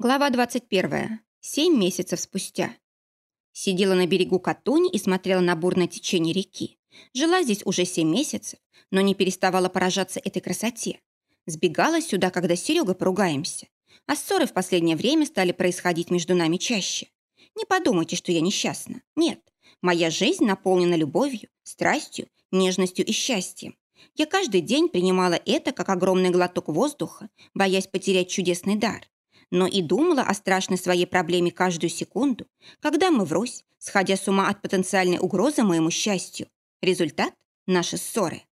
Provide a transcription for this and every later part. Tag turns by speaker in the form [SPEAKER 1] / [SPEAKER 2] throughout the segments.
[SPEAKER 1] Глава 21. Семь месяцев спустя. Сидела на берегу Катуни и смотрела на бурное течение реки. Жила здесь уже семь месяцев, но не переставала поражаться этой красоте. Сбегала сюда, когда с Серегой поругаемся. А ссоры в последнее время стали происходить между нами чаще. Не подумайте, что я несчастна. Нет, моя жизнь наполнена любовью, страстью, нежностью и счастьем. Я каждый день принимала это как огромный глоток воздуха, боясь потерять чудесный дар но и думала о страшной своей проблеме каждую секунду, когда мы врозь, сходя с ума от потенциальной угрозы моему счастью. Результат – наши ссоры.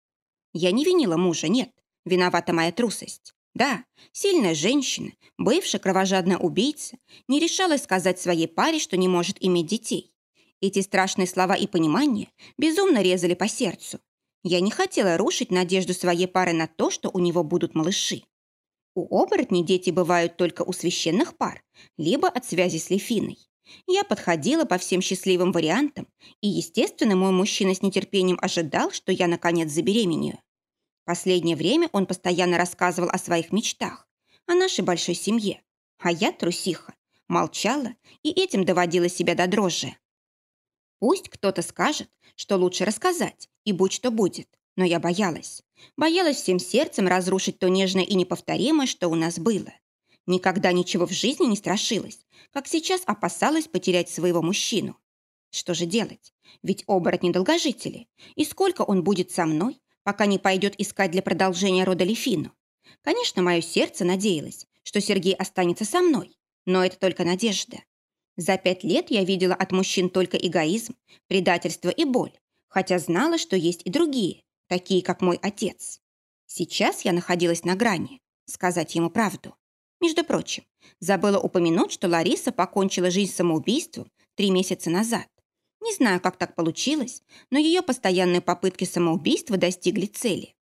[SPEAKER 1] Я не винила мужа, нет. Виновата моя трусость. Да, сильная женщина, бывшая кровожадная убийца, не решалась сказать своей паре, что не может иметь детей. Эти страшные слова и понимания безумно резали по сердцу. Я не хотела рушить надежду своей пары на то, что у него будут малыши. У оборотней дети бывают только у священных пар, либо от связи с Лефиной. Я подходила по всем счастливым вариантам, и, естественно, мой мужчина с нетерпением ожидал, что я, наконец, забеременею. Последнее время он постоянно рассказывал о своих мечтах, о нашей большой семье. А я, трусиха, молчала и этим доводила себя до дрожи. Пусть кто-то скажет, что лучше рассказать, и будь что будет, но я боялась. Боялась всем сердцем разрушить то нежное и неповторимое, что у нас было. Никогда ничего в жизни не страшилась, как сейчас опасалась потерять своего мужчину. Что же делать? Ведь оборотни долгожители. И сколько он будет со мной, пока не пойдет искать для продолжения рода Лефину? Конечно, мое сердце надеялось, что Сергей останется со мной, но это только надежда. За пять лет я видела от мужчин только эгоизм, предательство и боль, хотя знала, что есть и другие, такие как мой отец. Сейчас я находилась на грани, сказать ему правду. Между прочим, забыла упомянуть, что Лариса покончила жизнь самоубийством три месяца назад. Не знаю, как так получилось, но ее постоянные попытки самоубийства достигли цели.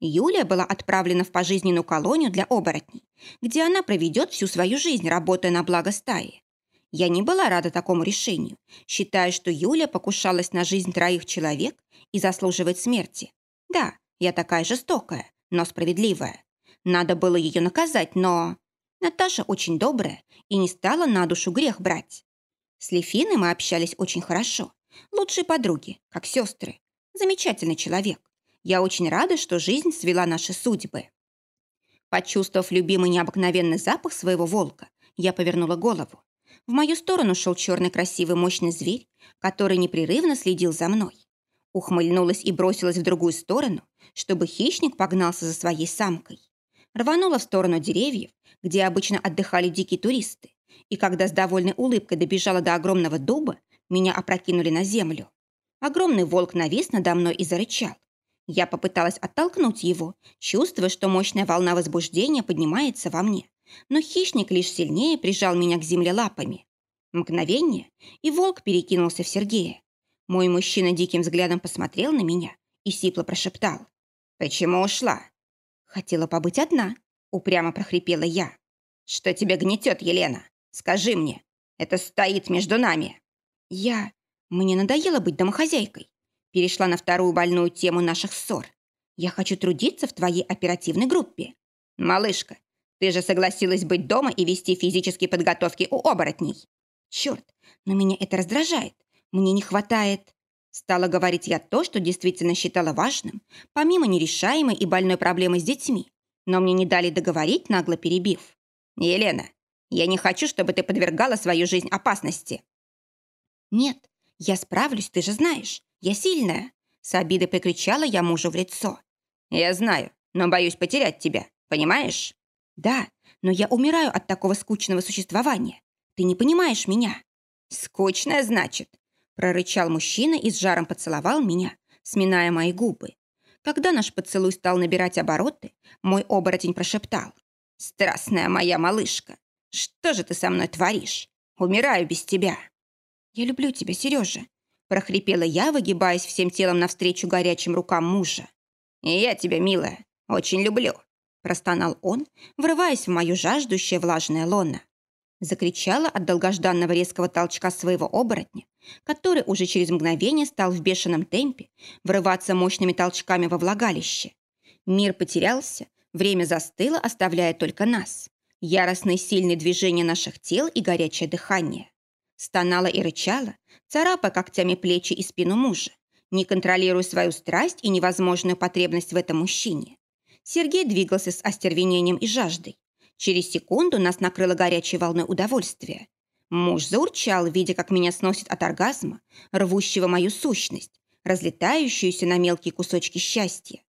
[SPEAKER 1] Юлия была отправлена в пожизненную колонию для оборотней, где она проведет всю свою жизнь, работая на благо стаи. Я не была рада такому решению, считая, что Юлия покушалась на жизнь троих человек и заслуживает смерти. Да, я такая жестокая, но справедливая. Надо было ее наказать, но... Наташа очень добрая и не стала на душу грех брать. С Лефиной мы общались очень хорошо. Лучшие подруги, как сестры. Замечательный человек. Я очень рада, что жизнь свела наши судьбы. Почувствовав любимый необыкновенный запах своего волка, я повернула голову. В мою сторону шел черный красивый мощный зверь, который непрерывно следил за мной. Ухмыльнулась и бросилась в другую сторону, чтобы хищник погнался за своей самкой. Рванула в сторону деревьев, где обычно отдыхали дикие туристы, и когда с довольной улыбкой добежала до огромного дуба, меня опрокинули на землю. Огромный волк навис надо мной и зарычал. Я попыталась оттолкнуть его, чувствуя, что мощная волна возбуждения поднимается во мне. Но хищник лишь сильнее прижал меня к земле лапами. Мгновение, и волк перекинулся в Сергея. Мой мужчина диким взглядом посмотрел на меня и сипло прошептал. «Почему ушла?» «Хотела побыть одна», — упрямо прохрипела я. «Что тебя гнетет, Елена? Скажи мне. Это стоит между нами». «Я... Мне надоело быть домохозяйкой. Перешла на вторую больную тему наших ссор. Я хочу трудиться в твоей оперативной группе». «Малышка, ты же согласилась быть дома и вести физические подготовки у оборотней». «Черт, но меня это раздражает. Мне не хватает...» Стала говорить я то, что действительно считала важным, помимо нерешаемой и больной проблемы с детьми. Но мне не дали договорить, нагло перебив. «Елена, я не хочу, чтобы ты подвергала свою жизнь опасности». «Нет, я справлюсь, ты же знаешь. Я сильная!» С обидой прикричала я мужу в лицо. «Я знаю, но боюсь потерять тебя, понимаешь?» «Да, но я умираю от такого скучного существования. Ты не понимаешь меня». «Скучное, значит?» Прорычал мужчина и с жаром поцеловал меня, сминая мои губы. Когда наш поцелуй стал набирать обороты, мой оборотень прошептал. «Страстная моя малышка, что же ты со мной творишь? Умираю без тебя!» «Я люблю тебя, Сережа!» прохрипела я, выгибаясь всем телом навстречу горячим рукам мужа. «И я тебя, милая, очень люблю!» простонал он, врываясь в мою жаждущее влажное лоно. Закричала от долгожданного резкого толчка своего оборотня, который уже через мгновение стал в бешеном темпе врываться мощными толчками во влагалище. Мир потерялся, время застыло, оставляя только нас. Яростные сильные движения наших тел и горячее дыхание. Стонала и рычала, царапая когтями плечи и спину мужа, не контролируя свою страсть и невозможную потребность в этом мужчине. Сергей двигался с остервенением и жаждой. Через секунду нас накрыло горячей волной удовольствия. Муж заурчал, видя, как меня сносит от оргазма, рвущего мою сущность, разлетающуюся на мелкие кусочки счастья.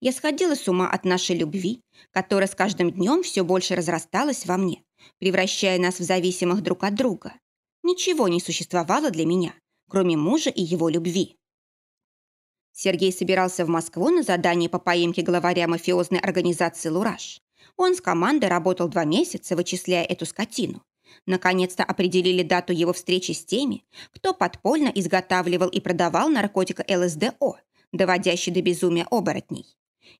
[SPEAKER 1] Я сходила с ума от нашей любви, которая с каждым днем все больше разрасталась во мне, превращая нас в зависимых друг от друга. Ничего не существовало для меня, кроме мужа и его любви. Сергей собирался в Москву на задание по поимке главаря мафиозной организации «Лураж». Он с командой работал два месяца, вычисляя эту скотину. Наконец-то определили дату его встречи с теми, кто подпольно изготавливал и продавал наркотика ЛСДО, доводящий до безумия оборотней.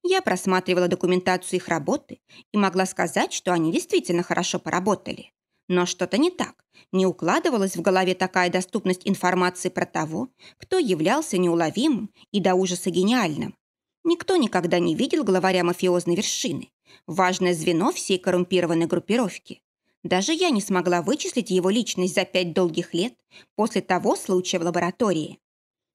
[SPEAKER 1] Я просматривала документацию их работы и могла сказать, что они действительно хорошо поработали. Но что-то не так. Не укладывалась в голове такая доступность информации про того, кто являлся неуловимым и до ужаса гениальным. Никто никогда не видел главаря мафиозной вершины, важное звено всей коррумпированной группировки. Даже я не смогла вычислить его личность за пять долгих лет после того случая в лаборатории.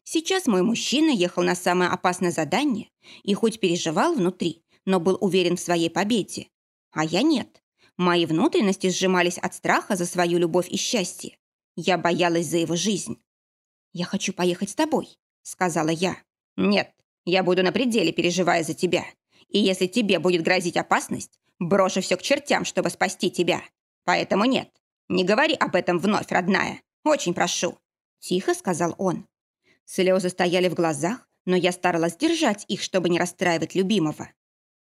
[SPEAKER 1] Сейчас мой мужчина ехал на самое опасное задание и хоть переживал внутри, но был уверен в своей победе. А я нет. Мои внутренности сжимались от страха за свою любовь и счастье. Я боялась за его жизнь. «Я хочу поехать с тобой», — сказала я. «Нет, я буду на пределе, переживая за тебя. И если тебе будет грозить опасность, брошу все к чертям, чтобы спасти тебя. Поэтому нет, не говори об этом вновь, родная. Очень прошу», — тихо сказал он. Слезы стояли в глазах, но я старалась держать их, чтобы не расстраивать любимого.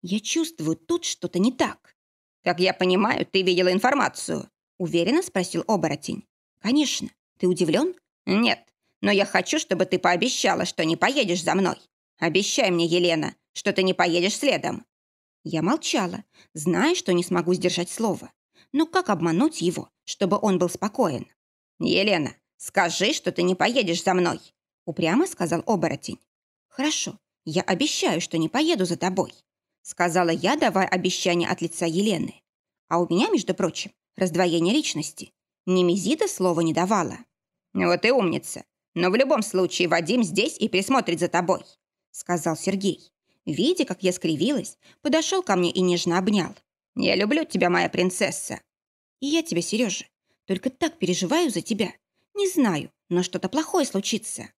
[SPEAKER 1] «Я чувствую, тут что-то не так». «Как я понимаю, ты видела информацию?» Уверенно спросил оборотень. «Конечно. Ты удивлен?» «Нет. Но я хочу, чтобы ты пообещала, что не поедешь за мной. Обещай мне, Елена, что ты не поедешь следом». Я молчала, зная, что не смогу сдержать слово. Но как обмануть его, чтобы он был спокоен? «Елена, скажи, что ты не поедешь за мной», упрямо сказал оборотень. «Хорошо, я обещаю, что не поеду за тобой сказала я, давая обещание от лица Елены. А у меня, между прочим, раздвоение личности. Немезида слова не давала. «Вот и умница. Но в любом случае Вадим здесь и присмотрит за тобой», сказал Сергей. Видя, как я скривилась, подошел ко мне и нежно обнял. «Я люблю тебя, моя принцесса». «И я тебя, Сережа. Только так переживаю за тебя. Не знаю, но что-то плохое случится».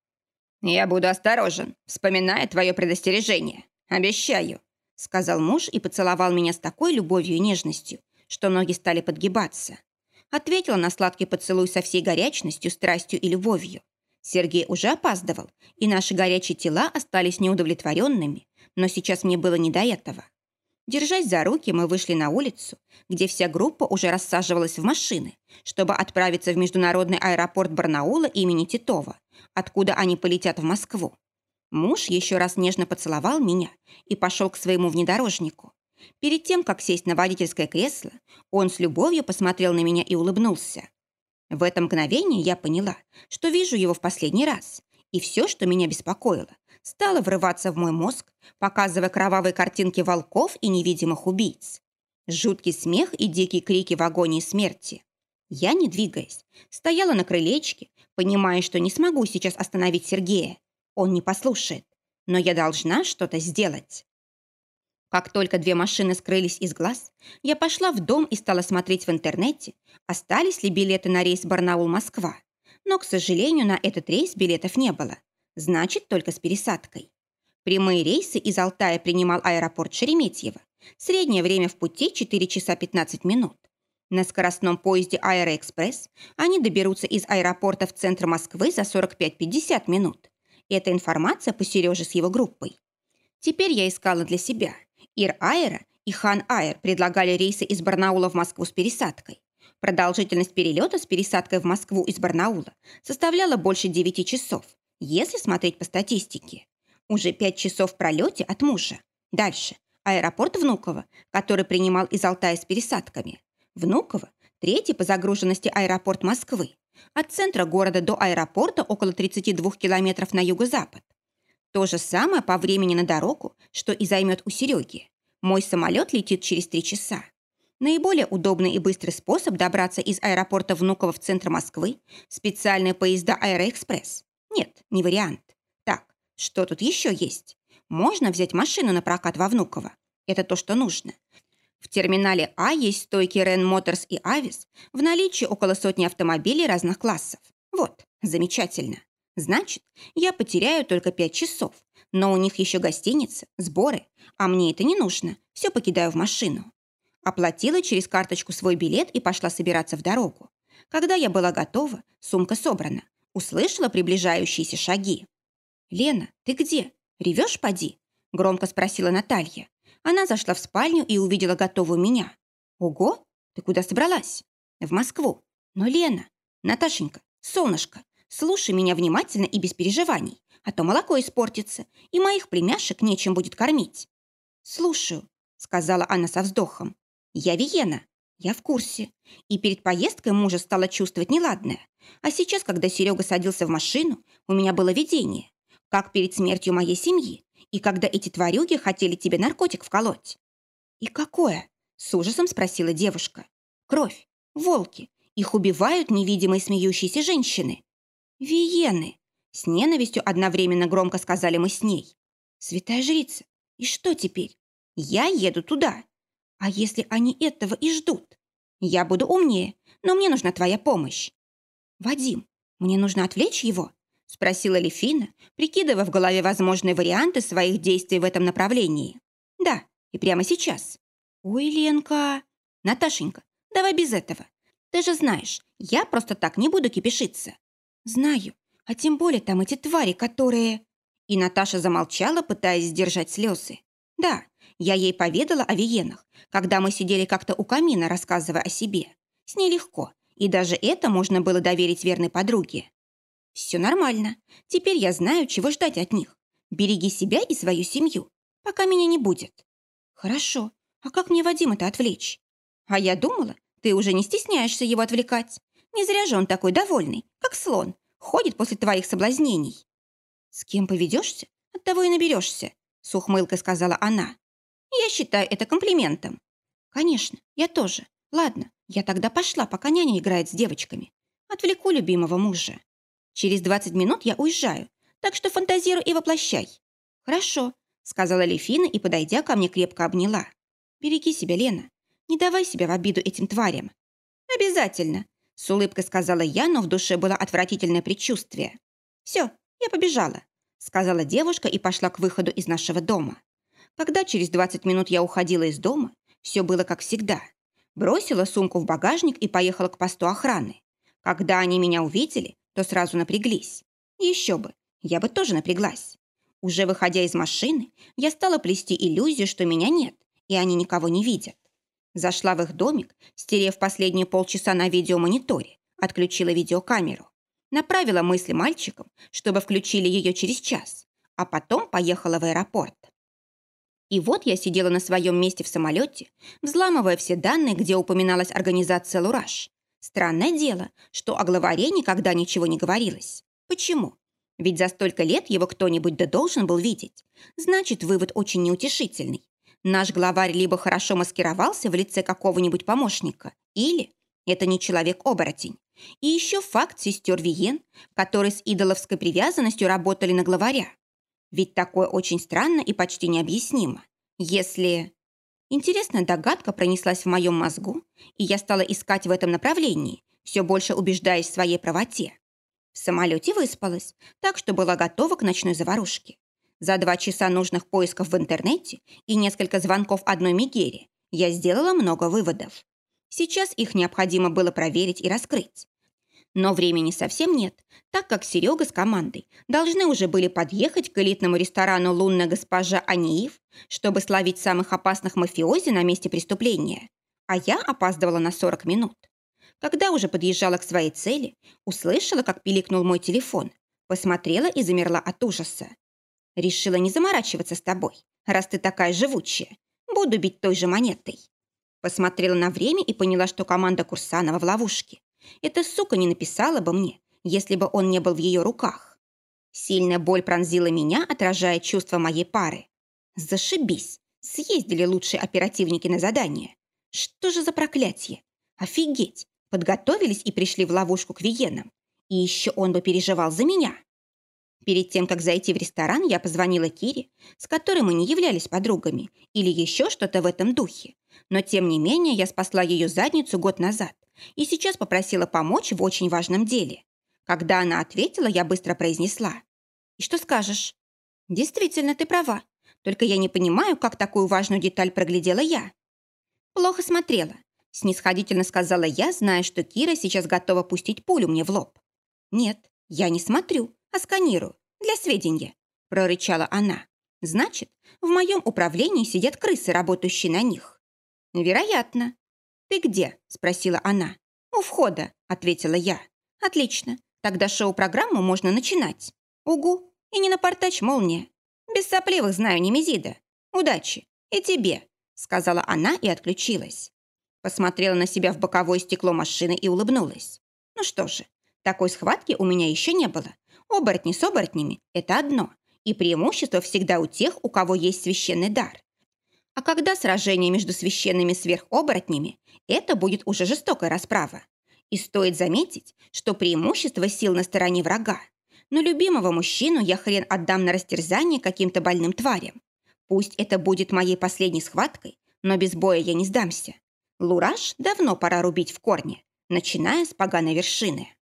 [SPEAKER 1] «Я буду осторожен, вспоминая твое предостережение. Обещаю», сказал муж и поцеловал меня с такой любовью и нежностью, что ноги стали подгибаться. Ответила на сладкий поцелуй со всей горячностью, страстью и любовью. Сергей уже опаздывал, и наши горячие тела остались неудовлетворенными, но сейчас мне было не до этого. Держась за руки, мы вышли на улицу, где вся группа уже рассаживалась в машины, чтобы отправиться в международный аэропорт Барнаула имени Титова, откуда они полетят в Москву. Муж еще раз нежно поцеловал меня и пошел к своему внедорожнику. Перед тем, как сесть на водительское кресло, он с любовью посмотрел на меня и улыбнулся. В это мгновение я поняла, что вижу его в последний раз, и все, что меня беспокоило, стало врываться в мой мозг, показывая кровавые картинки волков и невидимых убийц. Жуткий смех и дикие крики в агонии смерти. Я, не двигаясь, стояла на крылечке, понимая, что не смогу сейчас остановить Сергея, он не послушает, но я должна что-то сделать. Как только две машины скрылись из глаз, я пошла в дом и стала смотреть в интернете, остались ли билеты на рейс Барнаул-Москва. Но, к сожалению, на этот рейс билетов не было. Значит, только с пересадкой. Прямые рейсы из Алтая принимал аэропорт Шереметьево. Среднее время в пути 4 часа 15 минут. На скоростном поезде «Аэроэкспресс» они доберутся из аэропорта в центр Москвы за 45-50 минут. Эта информация по Сереже с его группой. Теперь я искала для себя. ИрАэро и Хан Аэр предлагали рейсы из Барнаула в Москву с пересадкой. Продолжительность перелета с пересадкой в Москву из Барнаула составляла больше 9 часов, если смотреть по статистике. Уже 5 часов в пролете от мужа. Дальше. Аэропорт Внуково, который принимал из Алтая с пересадками. Внуково – третий по загруженности аэропорт Москвы. От центра города до аэропорта около 32 километров на юго-запад. То же самое по времени на дорогу, что и займет у Сереги. Мой самолет летит через три часа. Наиболее удобный и быстрый способ добраться из аэропорта Внуково в центр Москвы – специальные поезда «Аэроэкспресс». Нет, не вариант. Так, что тут еще есть? Можно взять машину на прокат во Внуково. Это то, что нужно. В терминале А есть стойки Рен Моторс и Авис, в наличии около сотни автомобилей разных классов. Вот, замечательно. Значит, я потеряю только пять часов, но у них еще гостиница, сборы, а мне это не нужно, все покидаю в машину. Оплатила через карточку свой билет и пошла собираться в дорогу. Когда я была готова, сумка собрана. Услышала приближающиеся шаги. «Лена, ты где? Ревешь, поди?» Громко спросила Наталья. Она зашла в спальню и увидела готовую меня. «Ого, ты куда собралась?» «В Москву. Но, Лена, Наташенька, солнышко, слушай меня внимательно и без переживаний, а то молоко испортится, и моих племяшек нечем будет кормить». «Слушаю», — сказала она со вздохом. Я Виена. Я в курсе. И перед поездкой мужа стала чувствовать неладное. А сейчас, когда Серега садился в машину, у меня было видение. Как перед смертью моей семьи. И когда эти тварюги хотели тебе наркотик вколоть. «И какое?» – с ужасом спросила девушка. «Кровь. Волки. Их убивают невидимые смеющиеся женщины». «Виены!» – с ненавистью одновременно громко сказали мы с ней. «Святая жрица, и что теперь? Я еду туда. А если они этого и ждут? Я буду умнее, но мне нужна твоя помощь. Вадим, мне нужно отвлечь его? Спросила Лефина, прикидывая в голове возможные варианты своих действий в этом направлении. Да, и прямо сейчас. Ой, Ленка. Наташенька, давай без этого. Ты же знаешь, я просто так не буду кипишиться. Знаю, а тем более там эти твари, которые... И Наташа замолчала, пытаясь сдержать слезы. Да, я ей поведала о Виенах, когда мы сидели как-то у камина, рассказывая о себе. С ней легко, и даже это можно было доверить верной подруге. Все нормально. Теперь я знаю, чего ждать от них. Береги себя и свою семью, пока меня не будет. Хорошо. А как мне Вадима-то отвлечь? А я думала, ты уже не стесняешься его отвлекать. Не зря же он такой довольный, как слон, ходит после твоих соблазнений. С кем поведешься, от того и наберешься, с ухмылкой сказала она. Считаю это комплиментом. Конечно, я тоже. Ладно, я тогда пошла, пока няня играет с девочками. Отвлеку любимого мужа. Через 20 минут я уезжаю, так что фантазируй и воплощай. Хорошо, сказала Лефина и, подойдя ко мне, крепко обняла. Береги себя, Лена. Не давай себя в обиду этим тварям. Обязательно, с улыбкой сказала я, но в душе было отвратительное предчувствие. Все, я побежала, сказала девушка и пошла к выходу из нашего дома. Когда через 20 минут я уходила из дома, все было как всегда. Бросила сумку в багажник и поехала к посту охраны. Когда они меня увидели, то сразу напряглись. Еще бы, я бы тоже напряглась. Уже выходя из машины, я стала плести иллюзию, что меня нет, и они никого не видят. Зашла в их домик, стерев последние полчаса на видеомониторе, отключила видеокамеру. Направила мысли мальчикам, чтобы включили ее через час, а потом поехала в аэропорт. И вот я сидела на своем месте в самолете, взламывая все данные, где упоминалась организация «Лураж». Странное дело, что о главаре никогда ничего не говорилось. Почему? Ведь за столько лет его кто-нибудь да должен был видеть. Значит, вывод очень неутешительный. Наш главарь либо хорошо маскировался в лице какого-нибудь помощника, или это не человек-оборотень. И еще факт сестер Виен, которые с идоловской привязанностью работали на главаря. Ведь такое очень странно и почти необъяснимо. Если... Интересная догадка пронеслась в моем мозгу, и я стала искать в этом направлении, все больше убеждаясь в своей правоте. В самолете выспалась, так что была готова к ночной заварушке. За два часа нужных поисков в интернете и несколько звонков одной Мегере я сделала много выводов. Сейчас их необходимо было проверить и раскрыть. Но времени совсем нет, так как Серега с командой должны уже были подъехать к элитному ресторану «Лунная госпожа Аниев», чтобы словить самых опасных мафиози на месте преступления. А я опаздывала на 40 минут. Когда уже подъезжала к своей цели, услышала, как пиликнул мой телефон, посмотрела и замерла от ужаса. Решила не заморачиваться с тобой, раз ты такая живучая. Буду бить той же монетой. Посмотрела на время и поняла, что команда Курсанова в ловушке. Эта сука не написала бы мне, если бы он не был в ее руках. Сильная боль пронзила меня, отражая чувства моей пары. Зашибись, съездили лучшие оперативники на задание. Что же за проклятие? Офигеть! Подготовились и пришли в ловушку к Виенам. И еще он бы переживал за меня. Перед тем, как зайти в ресторан, я позвонила Кире, с которой мы не являлись подругами, или еще что-то в этом духе. Но, тем не менее, я спасла ее задницу год назад и сейчас попросила помочь в очень важном деле. Когда она ответила, я быстро произнесла. «И что скажешь?» «Действительно, ты права. Только я не понимаю, как такую важную деталь проглядела я». «Плохо смотрела», — снисходительно сказала я, зная, что Кира сейчас готова пустить пулю мне в лоб. «Нет, я не смотрю, а сканирую, для сведения», — прорычала она. «Значит, в моем управлении сидят крысы, работающие на них». «Вероятно». «Ты где?» — спросила она. «У входа», — ответила я. «Отлично. Тогда шоу-программу можно начинать». «Угу. И не напортачь молния. Без сопливых знаю Немезида. Удачи. И тебе», — сказала она и отключилась. Посмотрела на себя в боковое стекло машины и улыбнулась. «Ну что же, такой схватки у меня еще не было. Оборотни с оборотнями – это одно. И преимущество всегда у тех, у кого есть священный дар. А когда сражение между священными сверхоборотнями, это будет уже жестокая расправа. И стоит заметить, что преимущество сил на стороне врага. Но любимого мужчину я хрен отдам на растерзание каким-то больным тварям. Пусть это будет моей последней схваткой, но без боя я не сдамся. Лураж давно пора рубить в корне, начиная с поганой вершины.